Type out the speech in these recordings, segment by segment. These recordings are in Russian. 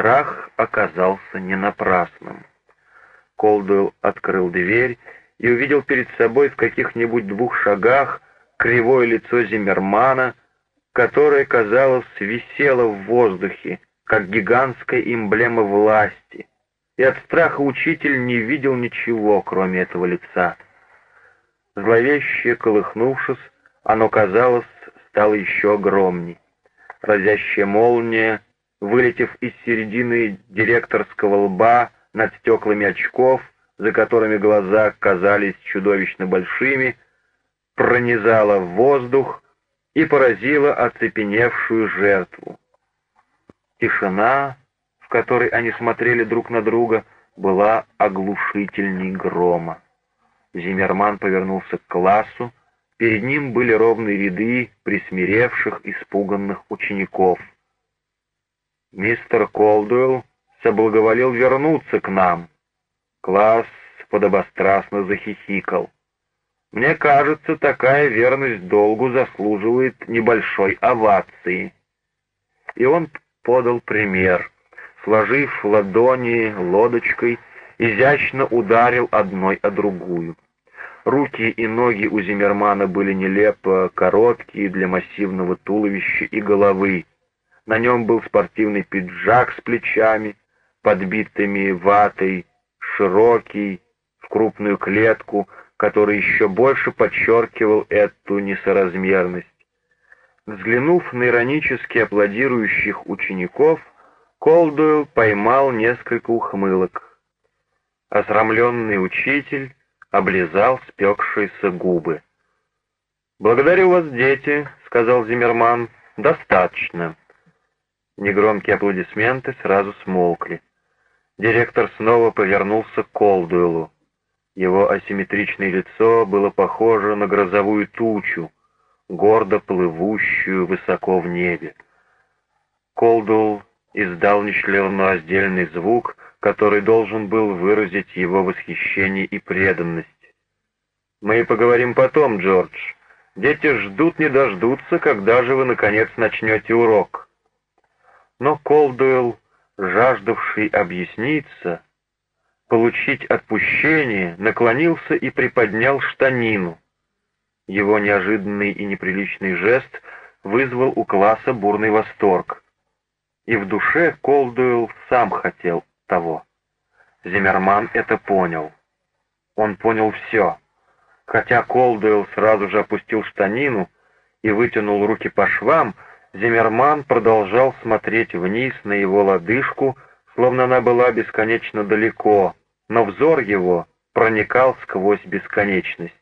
страх оказался не напрасным. Колдуэлл открыл дверь и увидел перед собой в каких-нибудь двух шагах кривое лицо Зиммермана, которое, казалось, висело в воздухе, как гигантская эмблема власти, и от страха учитель не видел ничего, кроме этого лица. Зловеще колыхнувшись, оно, казалось, стало еще огромней. Разящая молния, вылетев из середины директорского лба над стеклами очков, за которыми глаза казались чудовищно большими, пронизала воздух и поразила оцепеневшую жертву. Тишина, в которой они смотрели друг на друга, была оглушительней грома. Зимерман повернулся к классу, перед ним были ровные ряды присмиревших, испуганных учеников. Мистер Колдуэлл соблаговолил вернуться к нам. Класс подобострастно захихикал. Мне кажется, такая верность долгу заслуживает небольшой овации. И он подал пример. Сложив ладони лодочкой, изящно ударил одной о другую. Руки и ноги у Зиммермана были нелепо короткие для массивного туловища и головы. На нем был спортивный пиджак с плечами, подбитыми ватой, широкий, в крупную клетку, который еще больше подчеркивал эту несоразмерность. Взглянув на иронически аплодирующих учеников, Колдуэлл поймал несколько ухмылок. Осрамленный учитель облизал спекшиеся губы. «Благодарю вас, дети», — сказал Зиммерман. «Достаточно». Негромкие аплодисменты сразу смолкли. Директор снова повернулся к Колдуэлу. Его асимметричное лицо было похоже на грозовую тучу, гордо плывущую высоко в небе. Колдул издал нечленораздельный звук, который должен был выразить его восхищение и преданность. «Мы поговорим потом, Джордж. Дети ждут не дождутся, когда же вы, наконец, начнете урок». Но Колдуэлл, жаждавший объясниться, получить отпущение, наклонился и приподнял штанину. Его неожиданный и неприличный жест вызвал у класса бурный восторг. И в душе Колдуэлл сам хотел того. Зиммерман это понял. Он понял все. Хотя Колдуэлл сразу же опустил штанину и вытянул руки по швам, Зиммерман продолжал смотреть вниз на его лодыжку, словно она была бесконечно далеко, но взор его проникал сквозь бесконечность.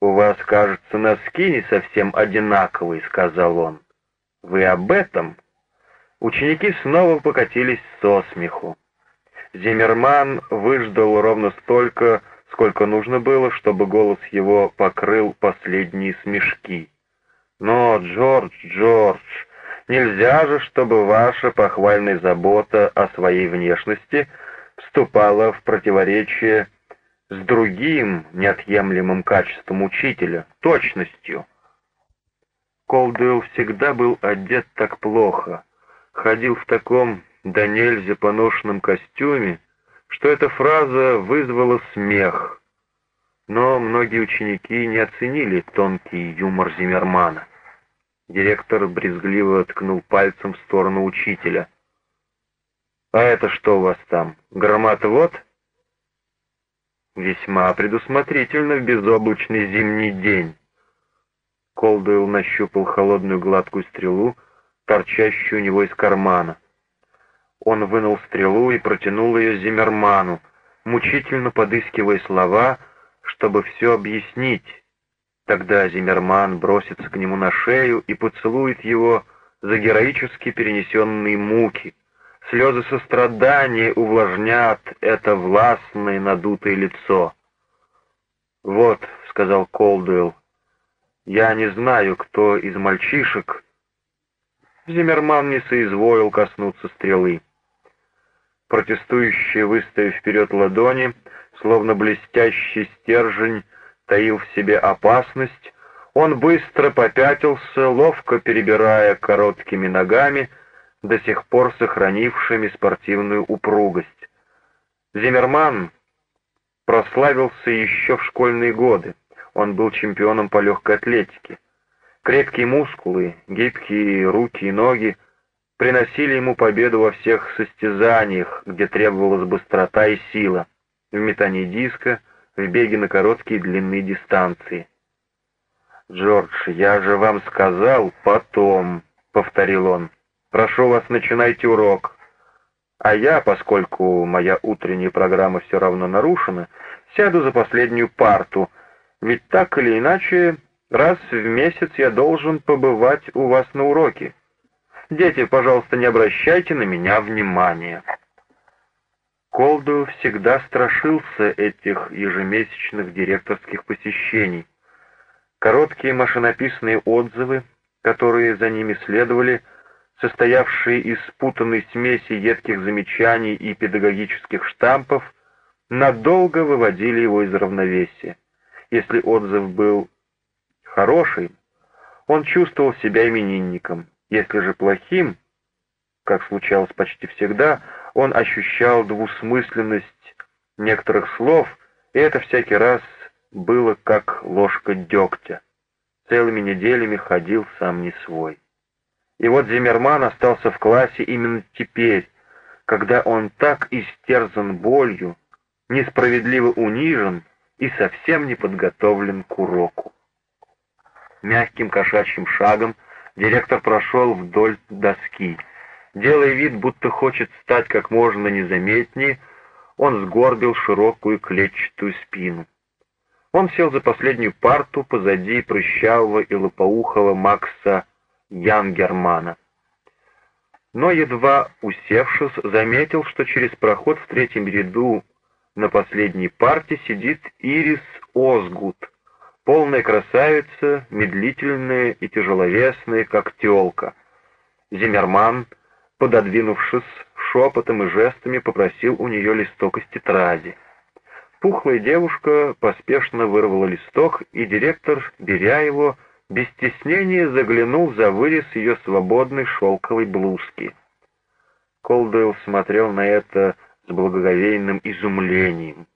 «У вас, кажется, носки не совсем одинаковые», — сказал он. «Вы об этом?» Ученики снова покатились со смеху. Зиммерман выждал ровно столько, сколько нужно было, чтобы голос его покрыл последние смешки. «Но, Джордж, Джордж, нельзя же, чтобы ваша похвальная забота о своей внешности — вступала в противоречие с другим неотъемлемым качеством учителя — точностью. Колдуэлл всегда был одет так плохо, ходил в таком да нельзя поношенном костюме, что эта фраза вызвала смех. Но многие ученики не оценили тонкий юмор Зиммермана. Директор брезгливо ткнул пальцем в сторону учителя — «А это что у вас там, громоотвод?» «Весьма предусмотрительно в безоблачный зимний день». Колдуэлл нащупал холодную гладкую стрелу, торчащую у него из кармана. Он вынул стрелу и протянул ее Зиммерману, мучительно подыскивая слова, чтобы все объяснить. Тогда Зиммерман бросится к нему на шею и поцелует его за героически перенесенные муки — Слезы сострадания увлажнят это властное надутое лицо. «Вот», — сказал Колдуэлл, — «я не знаю, кто из мальчишек...» Зиммерман не соизволил коснуться стрелы. Протестующий, выставив вперед ладони, словно блестящий стержень, таил в себе опасность, он быстро попятился, ловко перебирая короткими ногами, до сих пор сохранившими спортивную упругость. Зиммерман прославился еще в школьные годы. Он был чемпионом по легкой атлетике. Крепкие мускулы, гибкие руки и ноги приносили ему победу во всех состязаниях, где требовалась быстрота и сила, в метании диска, в беге на короткие и длинные дистанции. «Джордж, я же вам сказал потом», — повторил он. «Прошу вас, начинайте урок». А я, поскольку моя утренняя программа все равно нарушена, сяду за последнюю парту, ведь так или иначе, раз в месяц я должен побывать у вас на уроке. Дети, пожалуйста, не обращайте на меня внимания. Колду всегда страшился этих ежемесячных директорских посещений. Короткие машинописные отзывы, которые за ними следовали, состоявшие из спутанной смеси едких замечаний и педагогических штампов, надолго выводили его из равновесия. Если отзыв был хороший, он чувствовал себя именинником. Если же плохим, как случалось почти всегда, он ощущал двусмысленность некоторых слов, и это всякий раз было как ложка дегтя. Целыми неделями ходил сам не свой. И вот Зиммерман остался в классе именно теперь, когда он так истерзан болью, несправедливо унижен и совсем не подготовлен к уроку. Мягким кошачьим шагом директор прошел вдоль доски. Делая вид, будто хочет стать как можно незаметнее, он сгорбил широкую клетчатую спину. Он сел за последнюю парту позади прыщавого и лопоухого Макса Янгермана. Но, едва усевшись, заметил, что через проход в третьем ряду на последней парте сидит Ирис Озгут, полная красавица, медлительная и тяжеловесная, как телка. Зиммерман, пододвинувшись, шепотом и жестами попросил у нее листок из тетради. Пухлая девушка поспешно вырвала листок, и директор, беря его, без стеснения заглянул за вырез ее свободной шелковой блузки. Колдуэлл смотрел на это с благоговейным изумлением.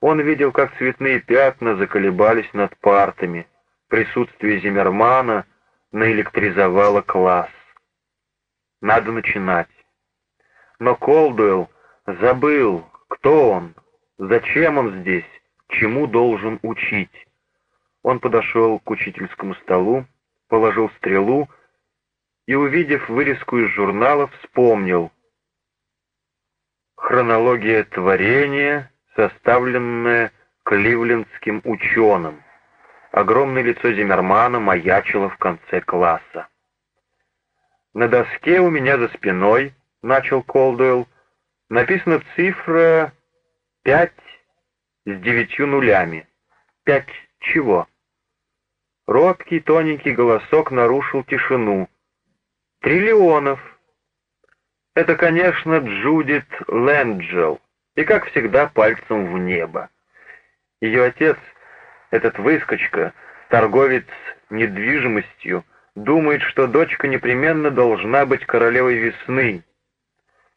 Он видел, как цветные пятна заколебались над партами. Присутствие Зиммермана наэлектризовало класс. Надо начинать. Но Колдуэлл забыл, кто он, Зачем он здесь? Чему должен учить? Он подошел к учительскому столу, положил стрелу и, увидев вырезку из журнала, вспомнил. Хронология творения, составленная кливлендским ученым. Огромное лицо Зиммермана маячило в конце класса. «На доске у меня за спиной», — начал Колдуэлл, — «написана цифра Пять с девятью нулями. Пять чего? Робкий тоненький голосок нарушил тишину. Триллионов. Это, конечно, Джудит Лэнджел. И, как всегда, пальцем в небо. Ее отец, этот выскочка, торговец недвижимостью, думает, что дочка непременно должна быть королевой весны,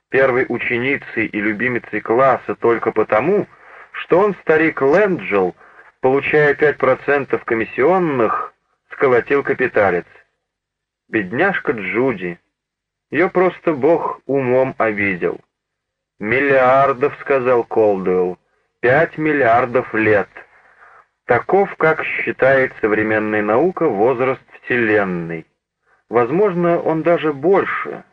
первой ученицей и любимицей класса только потому, что он, старик Лэнджел, получая 5% комиссионных, сколотил капиталец. Бедняжка Джуди. Ее просто Бог умом обидел. «Миллиардов», — сказал Колдуэлл, — «пять миллиардов лет». Таков, как считает современная наука, возраст Вселенной. Возможно, он даже больше,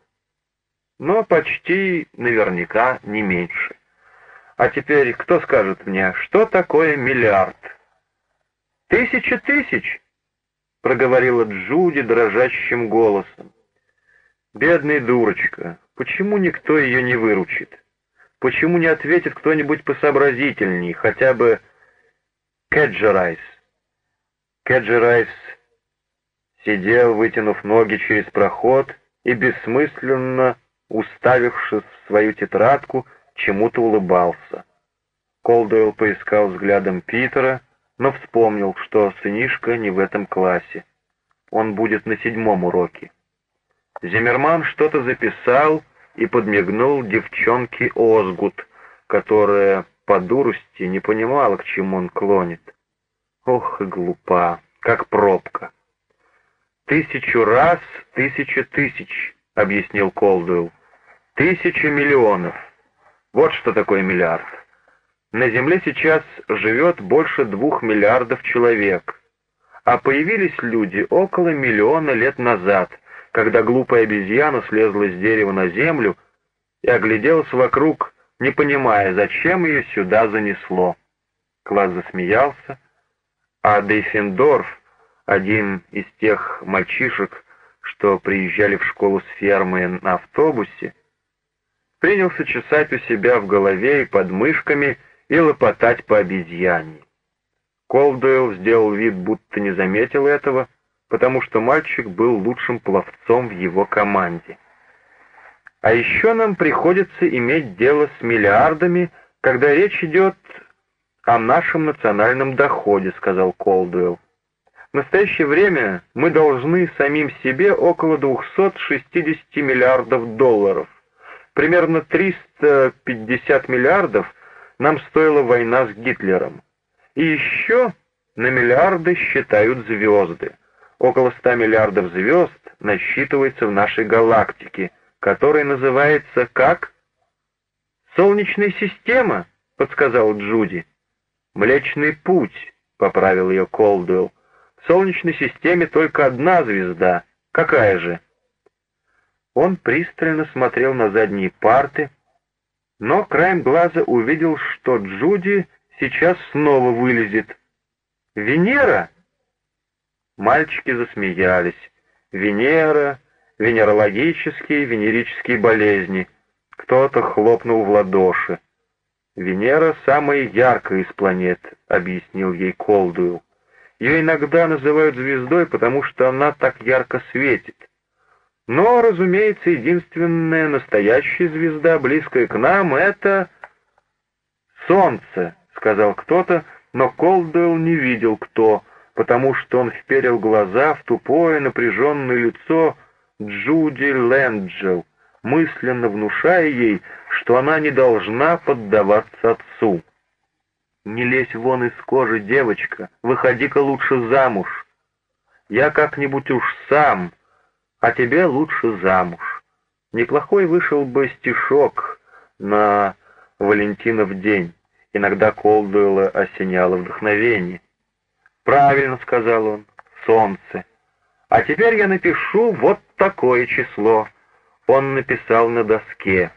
но почти наверняка не меньше. А теперь кто скажет мне, что такое миллиард? Тысяча тысяч, проговорила Джуди дрожащим голосом. Бедная дурочка, почему никто ее не выручит? Почему не ответит кто-нибудь посообразительней, хотя бы Кэджерайс? Кэджерайс сидел, вытянув ноги через проход, и бессмысленно уставившись в свою тетрадку, чему-то улыбался. Колдуэлл поискал взглядом Питера, но вспомнил, что сынишка не в этом классе. Он будет на седьмом уроке. Зиммерман что-то записал и подмигнул девчонке Озгут, которая по дурости не понимала, к чему он клонит. Ох и глупа, как пробка. «Тысячу раз, тысяча тысяч», — объяснил Колдуэлл. «Тысяча миллионов. Вот что такое миллиард. На Земле сейчас живет больше двух миллиардов человек, а появились люди около миллиона лет назад, когда глупая обезьяна слезла с дерева на землю и огляделась вокруг, не понимая, зачем ее сюда занесло. Класс засмеялся, а Дейфендорф, один из тех мальчишек, что приезжали в школу с фермы на автобусе, принялся чесать у себя в голове и под мышками и лопотать по обезьяне. Колдуэлл сделал вид, будто не заметил этого, потому что мальчик был лучшим пловцом в его команде. А еще нам приходится иметь дело с миллиардами, когда речь идет о нашем национальном доходе, сказал Колдуэлл. В настоящее время мы должны самим себе около 260 миллиардов долларов. Примерно 350 миллиардов нам стоила война с Гитлером. И еще на миллиарды считают звезды. Около 100 миллиардов звезд насчитывается в нашей галактике, которая называется как? «Солнечная система», — подсказал Джуди. «Млечный путь», — поправил ее Колдуэлл. «В Солнечной системе только одна звезда. Какая же?» Он пристально смотрел на задние парты, но краем глаза увидел, что Джуди сейчас снова вылезет. «Венера?» Мальчики засмеялись. «Венера, венерологические, венерические болезни». Кто-то хлопнул в ладоши. «Венера самая яркая из планет», — объяснил ей Колдуэлл. «Ее иногда называют звездой, потому что она так ярко светит. Но, разумеется, единственная настоящая звезда, близкая к нам, — это Солнце», — сказал кто-то, но Колдуэлл не видел, кто — потому что он вперил глаза в тупое напряженное лицо Джуди Лэнджел, мысленно внушая ей, что она не должна поддаваться отцу. «Не лезь вон из кожи, девочка, выходи-ка лучше замуж. Я как-нибудь уж сам, а тебе лучше замуж». Неплохой вышел бы стишок на Валентинов день. Иногда Колдуэлла осеняло вдохновение. «Правильно», — сказал он, — «солнце». А теперь я напишу вот такое число. Он написал на доске.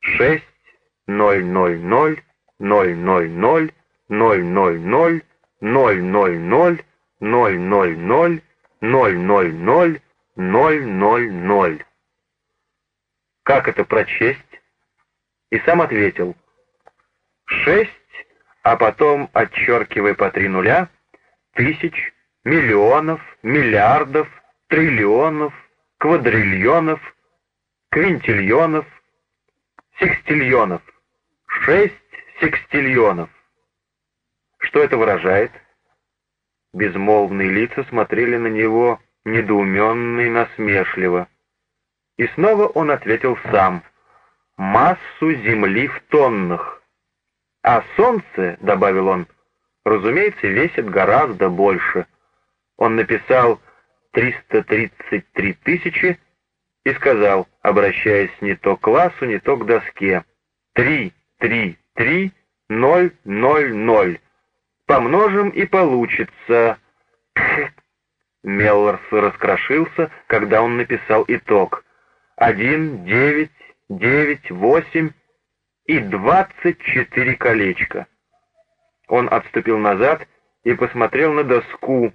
6 0 0 0 0 0 0 0 0 0 0 0 0 0 0 0 0 0 0 0 0 0. Как это прочесть? И сам ответил. 6, а потом, отчеркивая по три нуля, тысяч миллионов, миллиардов, триллионов, квадриллионов, квинтильонов, секстильонов. Шесть секстильонов. Что это выражает? Безмолвные лица смотрели на него недоуменно и насмешливо. И снова он ответил сам. «Массу Земли в тоннах». «А Солнце», — добавил он, — разумеется, весит гораздо больше. Он написал 333 тысячи и сказал, обращаясь не то к классу, не то к доске, 3, 3, 3, 0, 0, 0. Помножим и получится... Меллорс раскрошился, когда он написал итог. 1, 9, 9, 8 и 24 колечка. Он отступил назад и посмотрел на доску.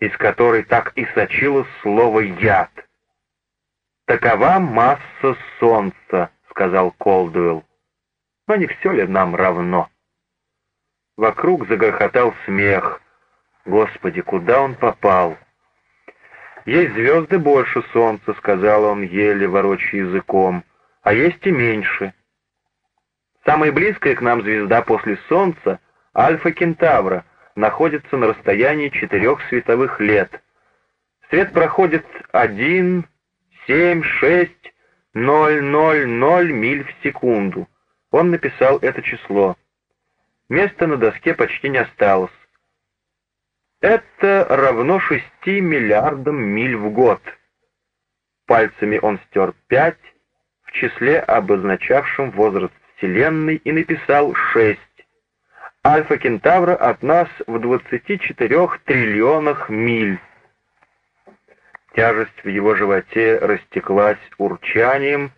из которой так и сочилось слово «яд». «Такова масса солнца», — сказал Колдуэлл. «Но не все ли нам равно?» Вокруг загрохотал смех. Господи, куда он попал? «Есть звезды больше солнца», — сказал он, еле ворочая языком, — «а есть и меньше». Самая близкая к нам звезда после Солнца, Альфа Кентавра, находится на расстоянии четырех световых лет. Свет проходит 1, 7, 6, 0, 0, 0 миль в секунду. Он написал это число. Места на доске почти не осталось. Это равно 6 миллиардам миль в год. Пальцами он стер 5 в числе, обозначавшем возраст Вселенной, и написал 6. Альфа Кентавра от нас в 24 триллионах миль. Тяжесть в его животе растеклась урчанием,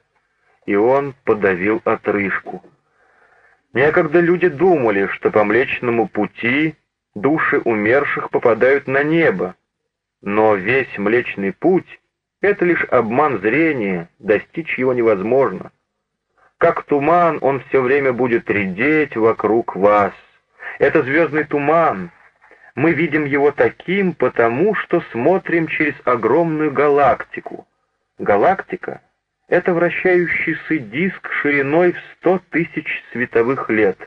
и он подавил отрыжку. Некогда люди думали, что по Млечному пути души умерших попадают на небо, но весь Млечный путь — это лишь обман зрения, достичь его невозможно. Как туман он все время будет редеть вокруг вас. Это звездный туман. Мы видим его таким, потому что смотрим через огромную галактику. Галактика это вращающийся диск шириной в сто тысяч световых лет.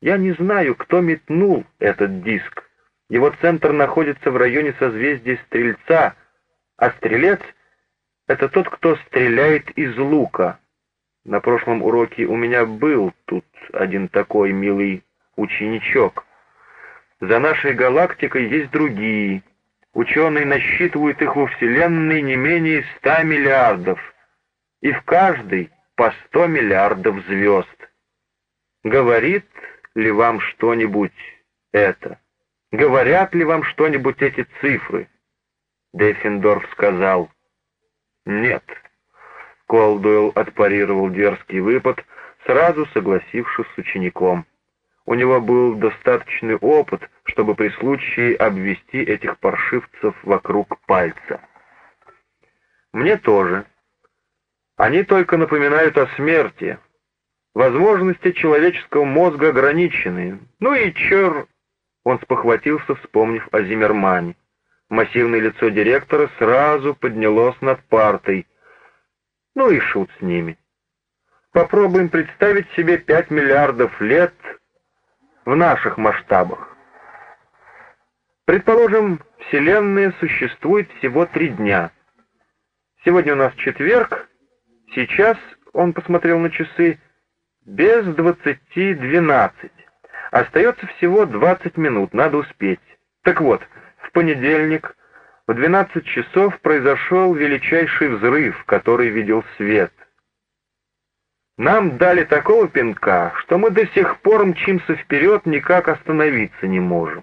Я не знаю, кто метнул этот диск. Его центр находится в районе созвездия Стрельца, а Стрелец — это тот, кто стреляет из лука. На прошлом уроке у меня был тут один такой милый ученичок. За нашей галактикой есть другие. Ученые насчитывают их во Вселенной не менее ста миллиардов и в каждой по сто миллиардов звезд. Говорит ли вам что-нибудь это? Говорят ли вам что-нибудь эти цифры? Деффендорф сказал «Нет». Колдуэлл отпарировал дерзкий выпад, сразу согласившись с учеником. У него был достаточный опыт, чтобы при случае обвести этих паршивцев вокруг пальца. «Мне тоже», они только напоминают о смерти. Возможности человеческого мозга ограничены. Ну и чер... Он спохватился, вспомнив о Зиммермане. Массивное лицо директора сразу поднялось над партой. Ну и шут с ними. Попробуем представить себе пять миллиардов лет в наших масштабах. Предположим, Вселенная существует всего три дня. Сегодня у нас четверг, Сейчас он посмотрел на часы без двадцати двенадцать. Остается всего двадцать минут, надо успеть. Так вот, в понедельник в двенадцать часов произошел величайший взрыв, который видел свет. Нам дали такого пинка, что мы до сих пор мчимся вперед, никак остановиться не можем.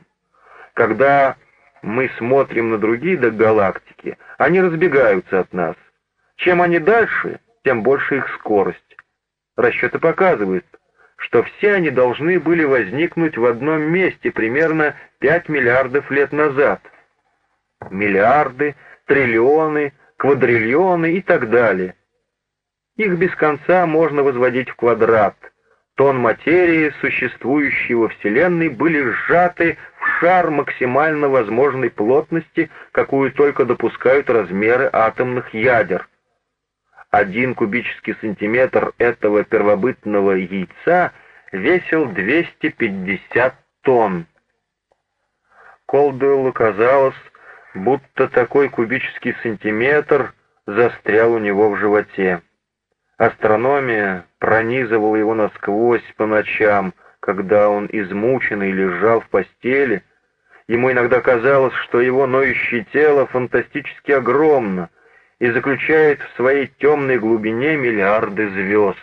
Когда мы смотрим на другие до галактики, они разбегаются от нас. Чем они дальше, тем больше их скорость. Расчеты показывают, что все они должны были возникнуть в одном месте примерно 5 миллиардов лет назад. Миллиарды, триллионы, квадриллионы и так далее. Их без конца можно возводить в квадрат. Тон материи, существующей во Вселенной, были сжаты в шар максимально возможной плотности, какую только допускают размеры атомных ядер один кубический сантиметр этого первобытного яйца весил 250 тонн. Колдуэллу казалось, будто такой кубический сантиметр застрял у него в животе. Астрономия пронизывала его насквозь по ночам, когда он измученный лежал в постели. Ему иногда казалось, что его ноющее тело фантастически огромно — и заключает в своей темной глубине миллиарды звезд.